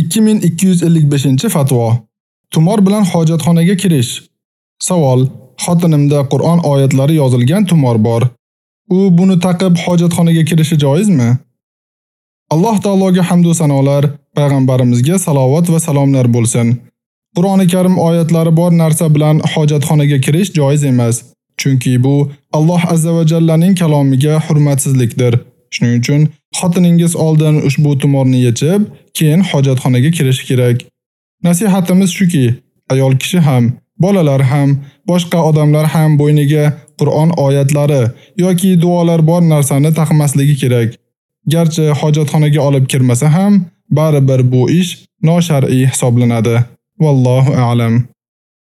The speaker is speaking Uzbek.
2255-fatvo. Tumor bilan hojatxonaga kirish. Savol: Xotinimda Qur'on oyatlari yozilgan tumor bor. U buni taqib hojatxonaga kirishi joizmi? Alloh taologa hamd va sanolar, payg'ambarimizga salovat va salomlar bo'lsin. Qur'oni Karim oyatlari bor narsa bilan hojatxonaga kirish joiz emas, chunki bu Alloh azza va jallaning kalomiga hurmatsizlikdir. Shuning uchun xotiningiz oldin ushbu tumorni yechib, keyin hojatxonaga kirishi kerak. Nasihatimiz shuki, ayol kishi ham, bolalar ham, boshqa odamlar ham bo'yniga Qur'on oyatlari yoki duolar bor narsani taqmasligi kerak. Garchi hojatxonaga olib kirmasa ham, baribir bu ish noshar'iy hisoblanadi. Vallohu a'lam.